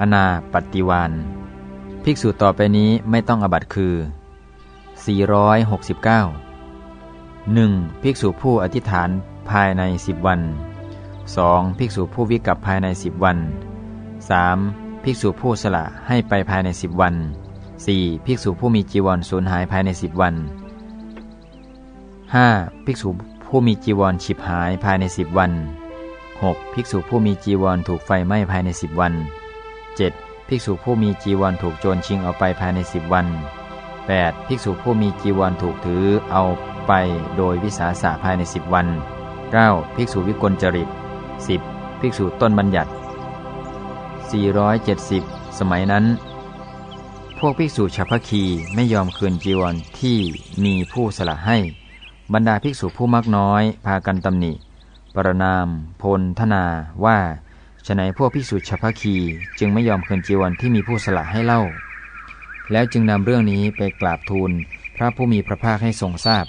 อนาปฏิวานภิกษุต่อไปนี้ไม่ต้องอบัตคือ 469 1. ภิกษุผู้อธิษฐานภายใน 10 วัน 2. ภิกษุผู้วิกับภายใน 10 วัน 3. ภิกษุผู้สละให้ไปภายใน 10 วัน 4. ภิกษุผู้มีจีวรสูญหายภายใน 10 วัน 5. ภิกษุผู้มีจีวรฉิบหายภายใน 10 วัน 6. ภิกษุผู้มีจีวรถูกไฟไหม้ภายใน 10 วัน 7. ภิกษุผู้มีจีวรถูกโจรชิงเอาไปภายใน 10 วัน 8. ภิกษุผู้มีจีวรถูกถือเอาไปโดยวิสาสะภายใน 10 วัน 9. ภิกษุวิกลจริต 10. ภิกษุต้นบัญญัติ 470 สมัยนั้น พวกภิกษุฉัพคีไม่ยอมคืนจีวรที่มีผู้สละให้ บรรดาภิกษุผู้มักน้อย พากันตำหนิ ประนาม พลทนาว่า ฉนัยพวกภิกษุฉัพพคีจึงไม่ยอมคืนจีวรที่มีผู้สละให้เล่า แล้วจึงนำเรื่องนี้ไปกราบทูลพระผู้มีพระภาคให้ทรงทราบ